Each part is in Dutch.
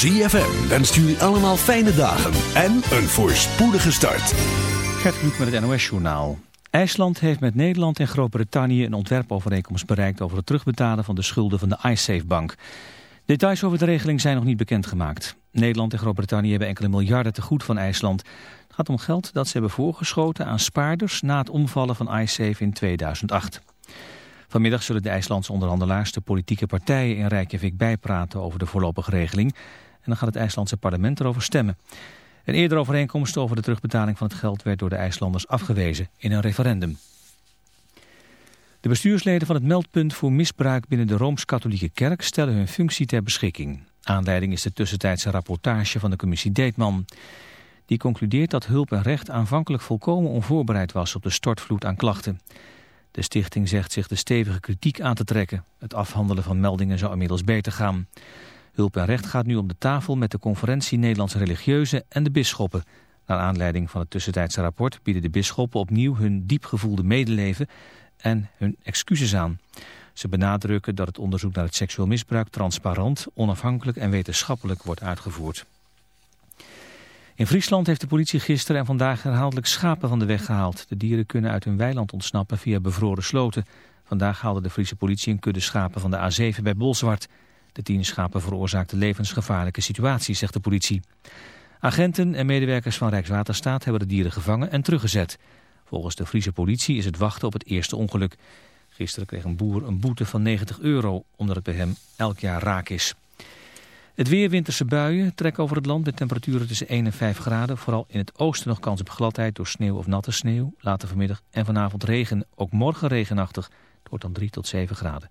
ZFM wenst jullie allemaal fijne dagen en een voorspoedige start. Gert Kluk met het NOS-journaal. IJsland heeft met Nederland en Groot-Brittannië een ontwerpovereenkomst bereikt over het terugbetalen van de schulden van de iSafe-bank. Details over de regeling zijn nog niet bekendgemaakt. Nederland en Groot-Brittannië hebben enkele miljarden te goed van IJsland. Het gaat om geld dat ze hebben voorgeschoten aan spaarders na het omvallen van iSafe in 2008. Vanmiddag zullen de IJslandse onderhandelaars de politieke partijen in Reykjavik bijpraten over de voorlopige regeling. En dan gaat het IJslandse parlement erover stemmen. Een eerdere overeenkomst over de terugbetaling van het geld werd door de IJslanders afgewezen in een referendum. De bestuursleden van het meldpunt voor misbruik binnen de Rooms-Katholieke Kerk stellen hun functie ter beschikking. Aanleiding is de tussentijdse rapportage van de commissie Deetman. Die concludeert dat hulp en recht aanvankelijk volkomen onvoorbereid was op de stortvloed aan klachten. De stichting zegt zich de stevige kritiek aan te trekken. Het afhandelen van meldingen zou inmiddels beter gaan. Hulp en Recht gaat nu om de tafel met de conferentie Nederlandse religieuzen en de bisschoppen. Naar aanleiding van het tussentijdse rapport bieden de bisschoppen opnieuw hun diepgevoelde medeleven en hun excuses aan. Ze benadrukken dat het onderzoek naar het seksueel misbruik transparant, onafhankelijk en wetenschappelijk wordt uitgevoerd. In Friesland heeft de politie gisteren en vandaag herhaaldelijk schapen van de weg gehaald. De dieren kunnen uit hun weiland ontsnappen via bevroren sloten. Vandaag haalde de Friese politie een kudde schapen van de A7 bij Bolzwart. De tien schapen veroorzaakten levensgevaarlijke situaties, zegt de politie. Agenten en medewerkers van Rijkswaterstaat hebben de dieren gevangen en teruggezet. Volgens de Friese politie is het wachten op het eerste ongeluk. Gisteren kreeg een boer een boete van 90 euro, omdat het bij hem elk jaar raak is. Het weer winterse buien trekken over het land met temperaturen tussen 1 en 5 graden. Vooral in het oosten nog kans op gladheid door sneeuw of natte sneeuw. Later vanmiddag en vanavond regen, ook morgen regenachtig. Het wordt dan 3 tot 7 graden.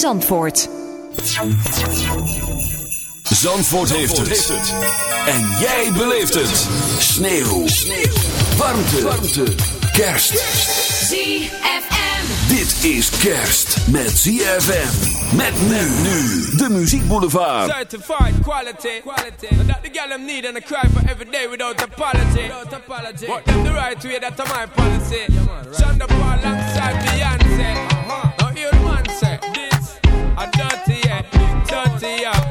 Zandvoort. Zandvoort, heeft, het. En jij beleeft het. Sneeuw. Warmte. Warmte. Kerst. ZFM. Dit is kerst met ZFM. Met men nu. De Muziek Boulevard. Certified quality. quality. That the girl them need and I cry for every day without apology. Without apology. But them the right way, that's my policy. Yeah, man, right. Shonda Paul alongside Beyonce. Dirty yeah,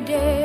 Day.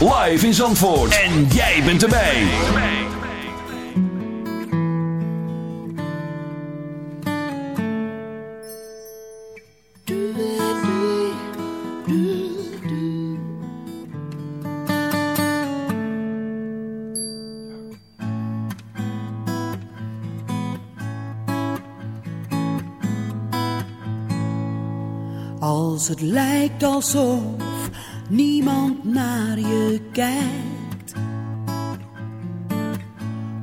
Live in Zandvoort. En jij bent erbij. Als het lijkt alsof niemand naar kijkt.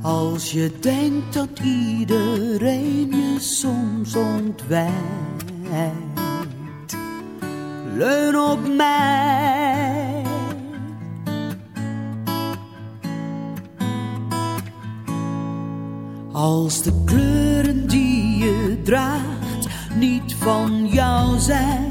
Als je denkt dat iedereen je soms ontwijkt. Leun op mij. Als de kleuren die je draagt niet van jou zijn.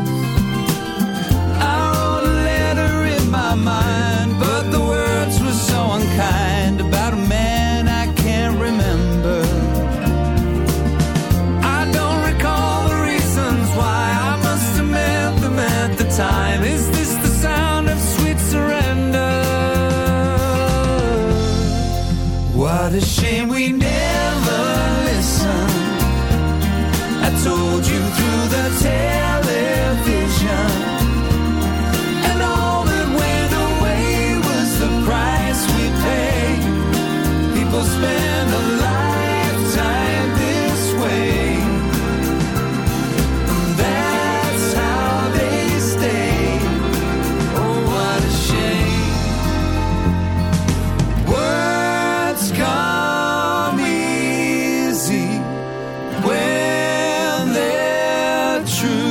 true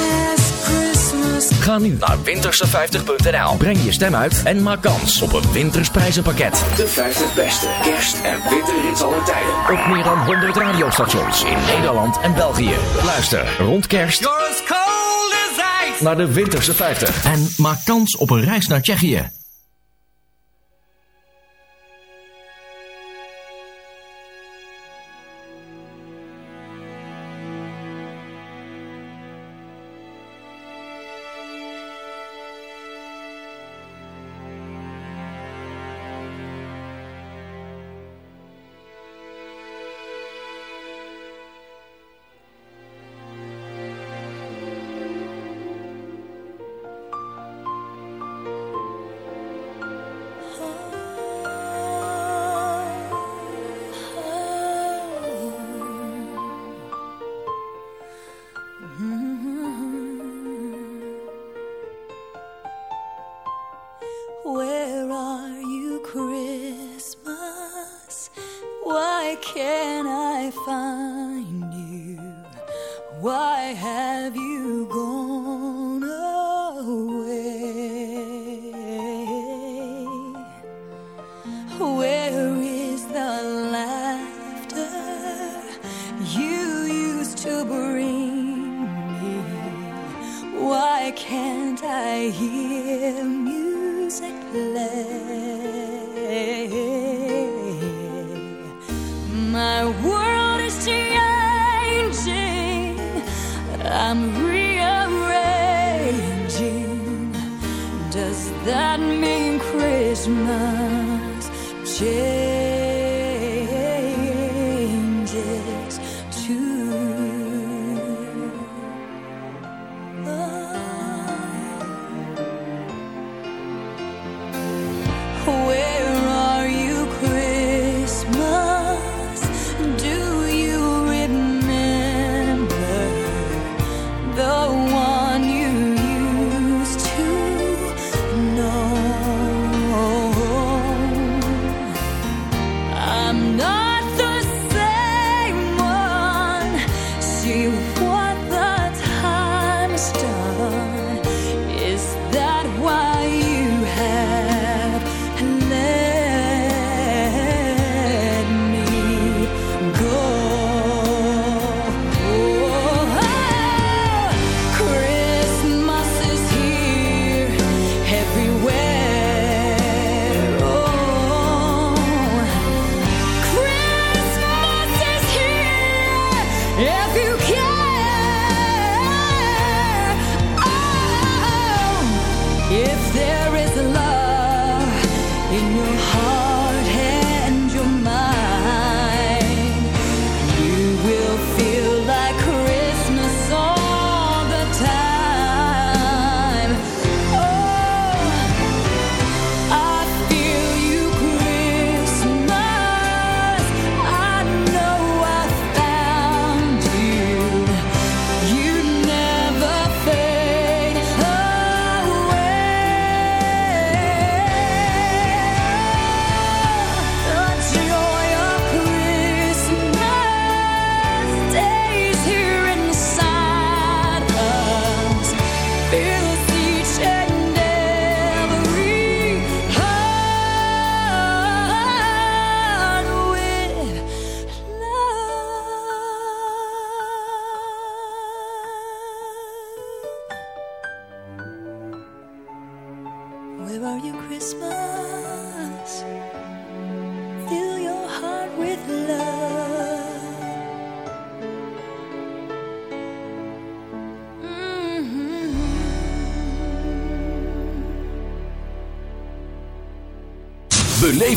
Ga nu naar winterse50.nl. Breng je stem uit en maak kans op een wintersprijzenpakket. De 50 beste kerst- en winterrits aller tijden. Op meer dan 100 radiostations in Nederland en België. Luister rond kerst naar de Winterse 50. En maak kans op een reis naar Tsjechië.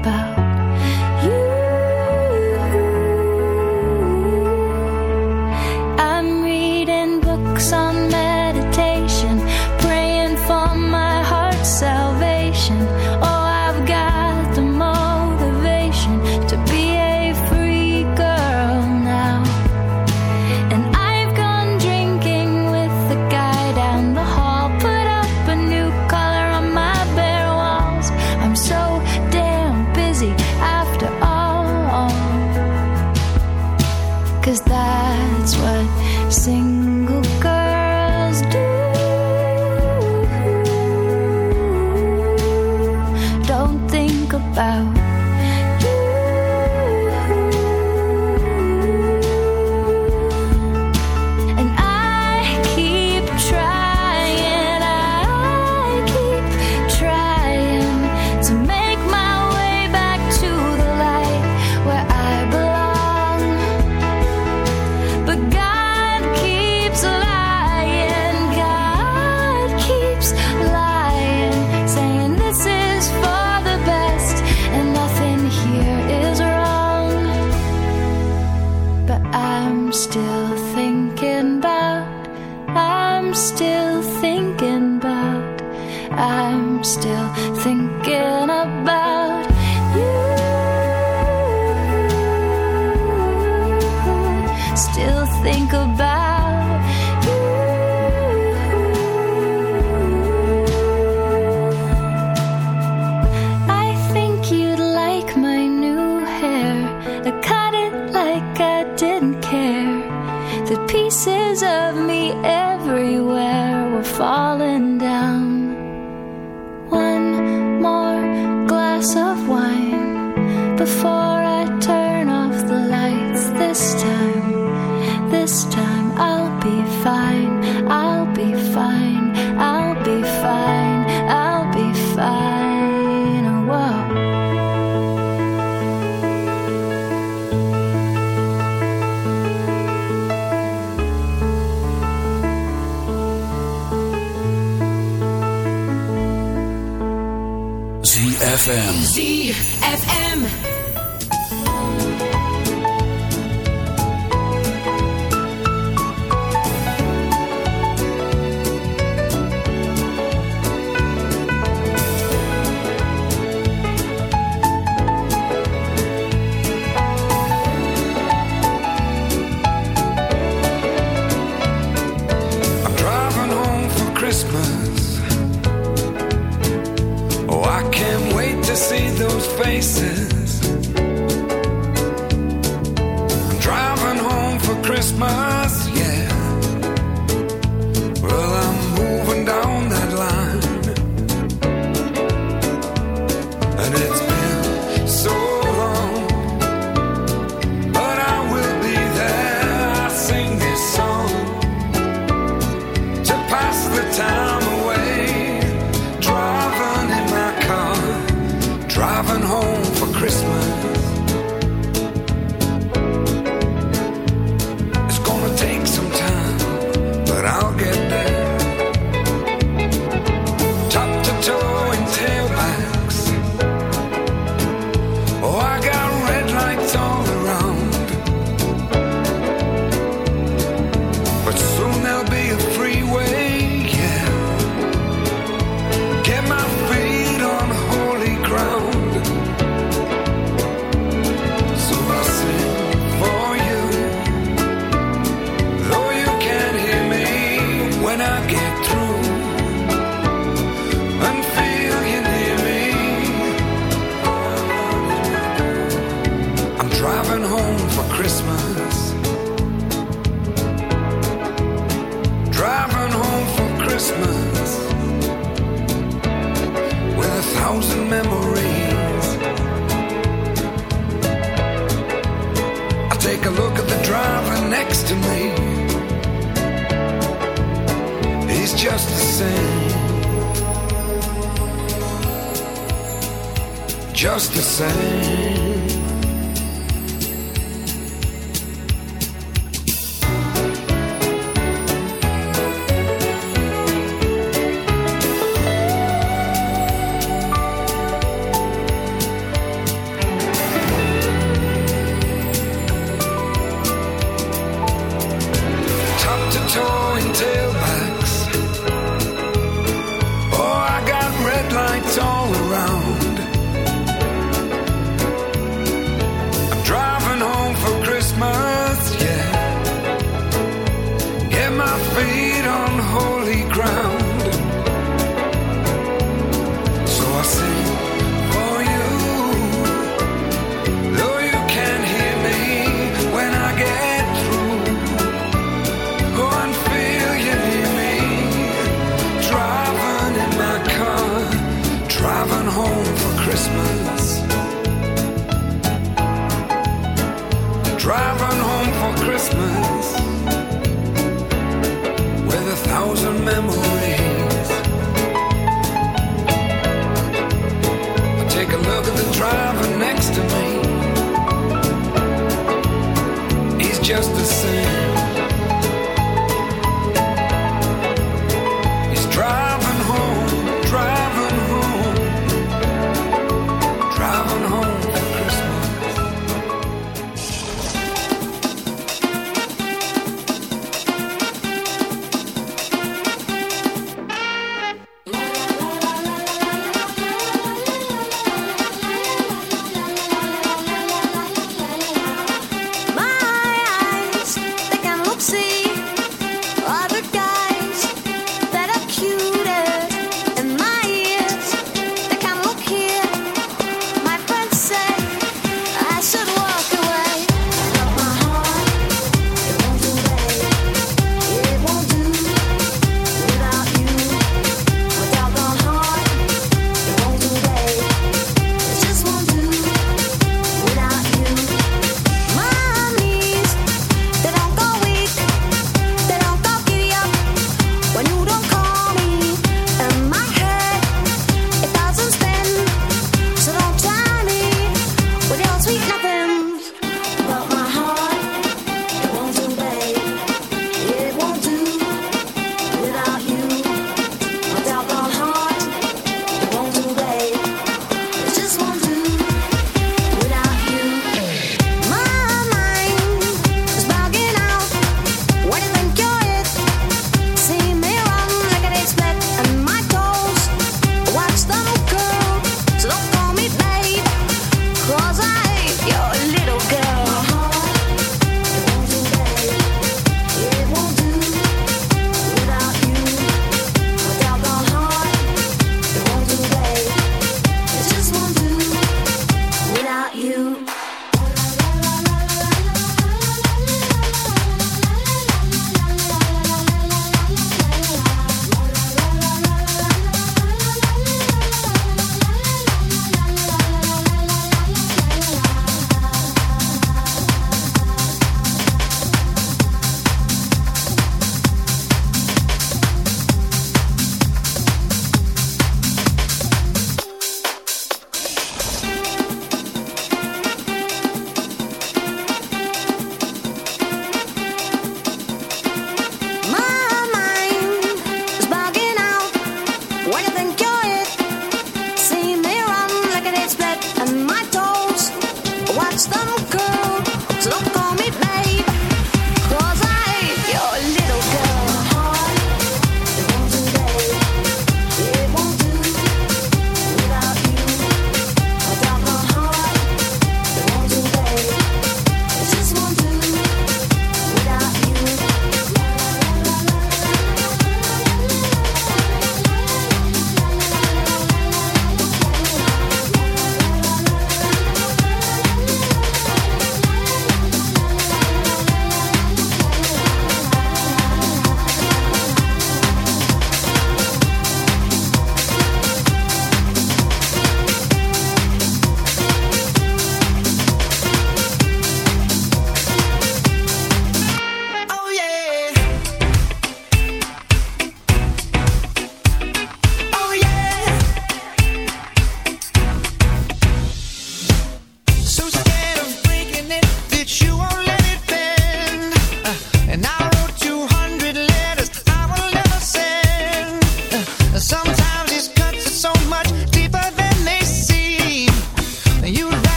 把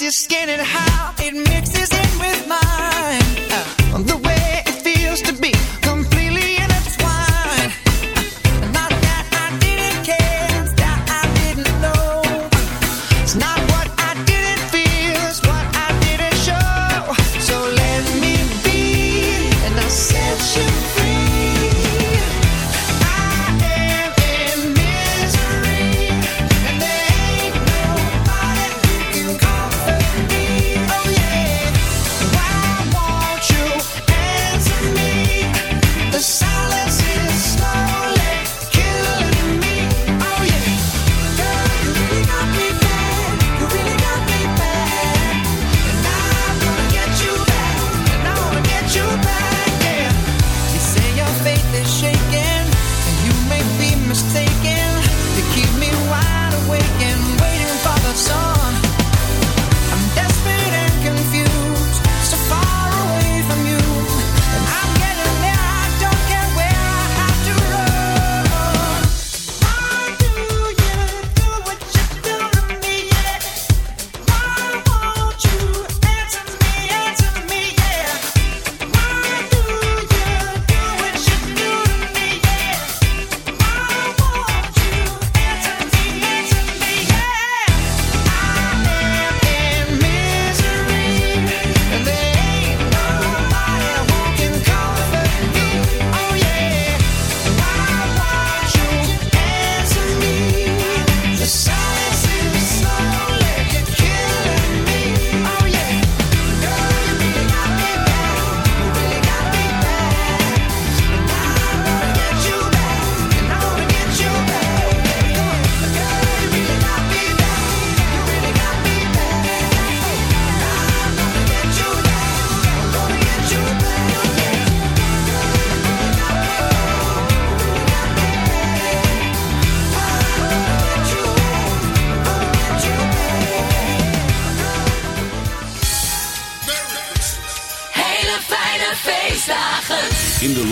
Your skin and how It mixes in with mine. Uh, the way